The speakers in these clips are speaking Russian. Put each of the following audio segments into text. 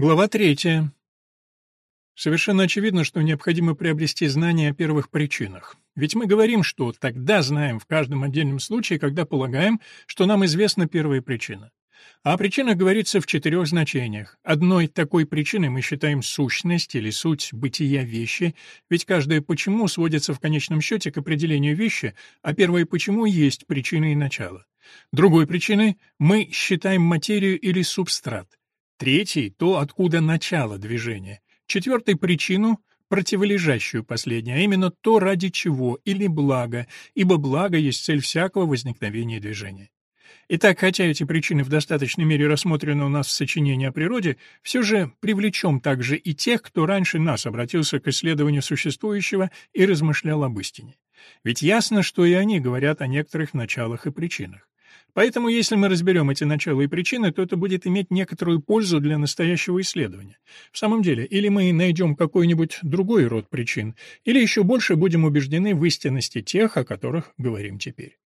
Глава третья. Совершенно очевидно, что необходимо приобрести знания о первых причинах. Ведь мы говорим, что тогда знаем в каждом отдельном случае, когда полагаем, что нам известна первая причина. А о причинах говорится в четырех значениях. Одной такой причиной мы считаем сущность или суть бытия вещи, ведь каждое «почему» сводится в конечном счете к определению вещи, а первое «почему» есть причина и начало. Другой причиной мы считаем материю или субстрат. Третий — то, откуда начало движения. Четвертый — причину, противолежащую последней, а именно то, ради чего, или благо, ибо благо есть цель всякого возникновения движения. Итак, хотя эти причины в достаточной мере рассмотрены у нас в сочинении о природе, все же привлечем также и тех, кто раньше нас обратился к исследованию существующего и размышлял об истине. Ведь ясно, что и они говорят о некоторых началах и причинах. Поэтому, если мы разберем эти начала и причины, то это будет иметь некоторую пользу для настоящего исследования. В самом деле, или мы найдем какой-нибудь другой род причин, или еще больше будем убеждены в истинности тех, о которых говорим теперь.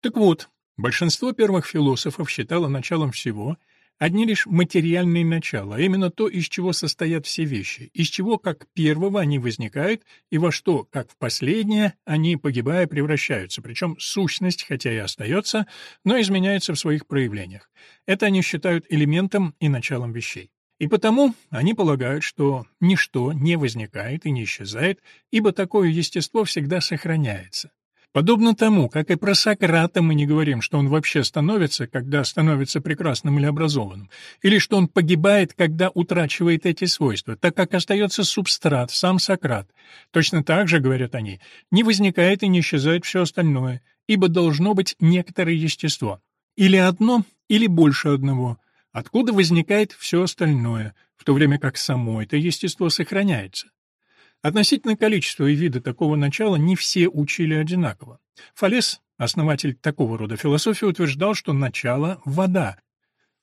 Так вот, большинство первых философов считало началом всего — Одни лишь материальные начала, а именно то, из чего состоят все вещи, из чего, как первого, они возникают, и во что, как в последнее, они, погибая, превращаются, причем сущность, хотя и остается, но изменяется в своих проявлениях. Это они считают элементом и началом вещей. И потому они полагают, что ничто не возникает и не исчезает, ибо такое естество всегда сохраняется. Подобно тому, как и про Сократа мы не говорим, что он вообще становится, когда становится прекрасным или образованным, или что он погибает, когда утрачивает эти свойства, так как остается субстрат, сам Сократ. Точно так же, говорят они, не возникает и не исчезает все остальное, ибо должно быть некоторое естество. Или одно, или больше одного. Откуда возникает все остальное, в то время как само это естество сохраняется? Относительно количества и вида такого начала не все учили одинаково. Фалес, основатель такого рода философии, утверждал, что начало — вода.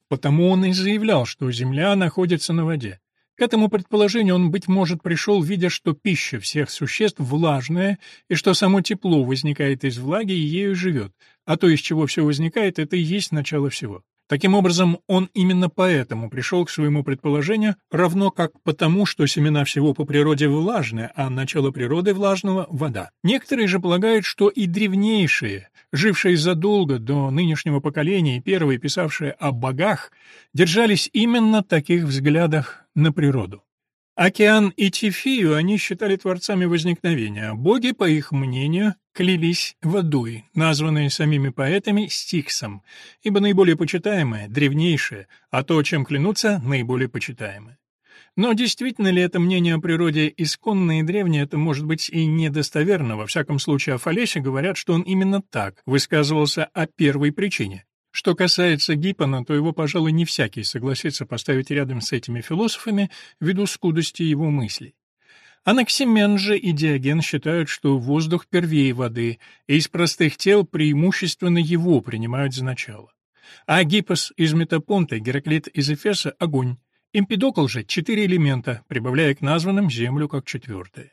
Потому он и заявлял, что Земля находится на воде. К этому предположению он, быть может, пришел, видя, что пища всех существ влажная, и что само тепло возникает из влаги и ею живет, а то, из чего все возникает, это и есть начало всего. Таким образом, он именно поэтому пришел к своему предположению, равно как потому, что семена всего по природе влажны, а начало природы влажного — вода. Некоторые же полагают, что и древнейшие, жившие задолго до нынешнего поколения и первые писавшие о богах, держались именно таких взглядах на природу. Океан и Тифию они считали творцами возникновения, боги, по их мнению, клялись водой, названной самими поэтами Стиксом, ибо наиболее почитаемое, древнейшее, а то, чем клянутся, наиболее почитаемое. Но действительно ли это мнение о природе исконное и древнее, это может быть и недостоверно, во всяком случае о Фалесе говорят, что он именно так высказывался о первой причине. Что касается Гиппона, то его, пожалуй, не всякий согласится поставить рядом с этими философами ввиду скудости его мыслей. Анаксимен же и Диоген считают, что воздух первее воды, и из простых тел преимущественно его принимают за начало. А Гиппос из Метапонта, Гераклит из Эфеса — огонь. Эмпидокл же — четыре элемента, прибавляя к названным землю как четвертое.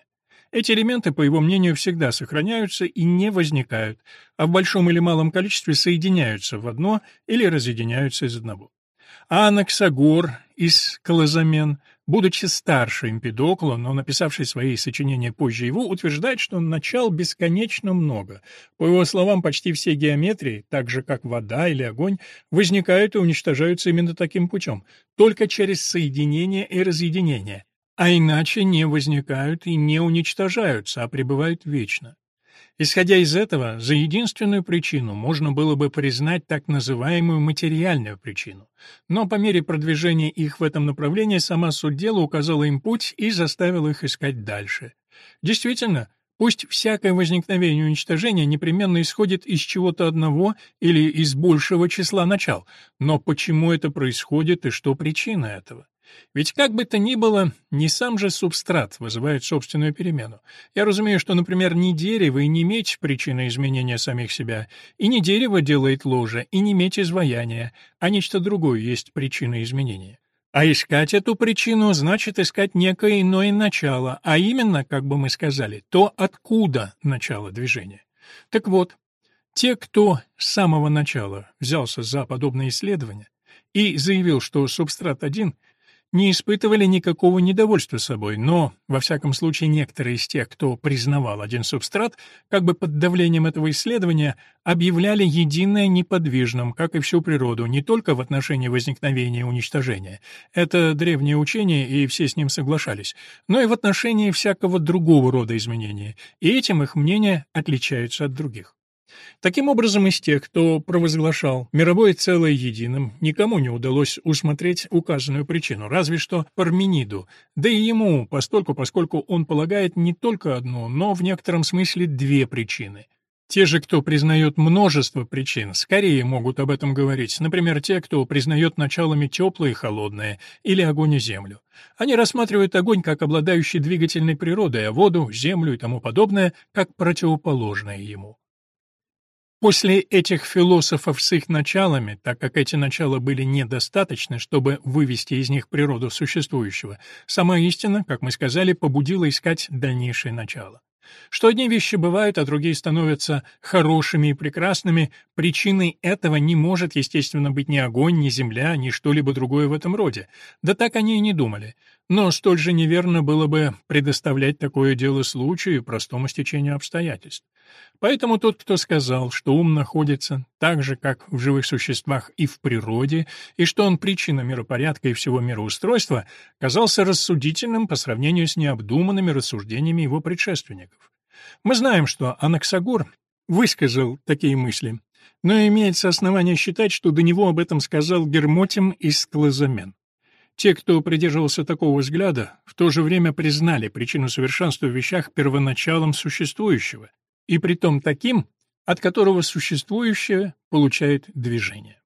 Эти элементы, по его мнению, всегда сохраняются и не возникают, а в большом или малом количестве соединяются в одно или разъединяются из одного. Анаксагор из Колозамен, будучи старше Эмпидокла, но написавший свои сочинения позже его, утверждает, что начал бесконечно много. По его словам, почти все геометрии, так же как вода или огонь, возникают и уничтожаются именно таким путем, только через соединение и разъединение, а иначе не возникают и не уничтожаются, а пребывают вечно. Исходя из этого, за единственную причину можно было бы признать так называемую материальную причину. Но по мере продвижения их в этом направлении сама суть дела указала им путь и заставила их искать дальше. Действительно, пусть всякое возникновение и уничтожение непременно исходит из чего-то одного или из большего числа начал, но почему это происходит и что причина этого? Ведь как бы то ни было, не сам же субстрат вызывает собственную перемену. Я разумею, что, например, не дерево и не меч — причина изменения самих себя, и не дерево делает ложе, и не меч — изваяние, а нечто другое есть причина изменения. А искать эту причину значит искать некое иное начало, а именно, как бы мы сказали, то, откуда начало движения. Так вот, те, кто с самого начала взялся за подобное исследование и заявил, что субстрат один — не испытывали никакого недовольства собой, но, во всяком случае, некоторые из тех, кто признавал один субстрат, как бы под давлением этого исследования, объявляли единое неподвижным, как и всю природу, не только в отношении возникновения и уничтожения. Это древнее учение, и все с ним соглашались, но и в отношении всякого другого рода изменения, и этим их мнения отличаются от других. Таким образом, из тех, кто провозглашал мировое целое единым, никому не удалось усмотреть указанную причину, разве что Пармениду, да и ему, постольку, поскольку он полагает не только одну, но в некотором смысле две причины. Те же, кто признает множество причин, скорее могут об этом говорить, например, те, кто признает началами теплое и холодное, или огонь и землю. Они рассматривают огонь как обладающий двигательной природой, а воду, землю и тому подобное как противоположное ему. После этих философов с их началами, так как эти начала были недостаточны, чтобы вывести из них природу существующего, сама истина, как мы сказали, побудила искать дальнейшее начало. Что одни вещи бывают, а другие становятся хорошими и прекрасными, причиной этого не может, естественно, быть ни огонь, ни земля, ни что-либо другое в этом роде. Да так они и не думали. Но столь же неверно было бы предоставлять такое дело случаю и простому стечению обстоятельств. Поэтому тот, кто сказал, что ум находится так же, как в живых существах и в природе, и что он причина миропорядка и всего мироустройства, казался рассудительным по сравнению с необдуманными рассуждениями его предшественников. Мы знаем, что Анаксагор высказал такие мысли, но имеется основание считать, что до него об этом сказал Гермотим из Клозамен. Те, кто придерживался такого взгляда, в то же время признали причину совершенства в вещах первоначалом существующего, и притом таким, от которого существующее получает движение.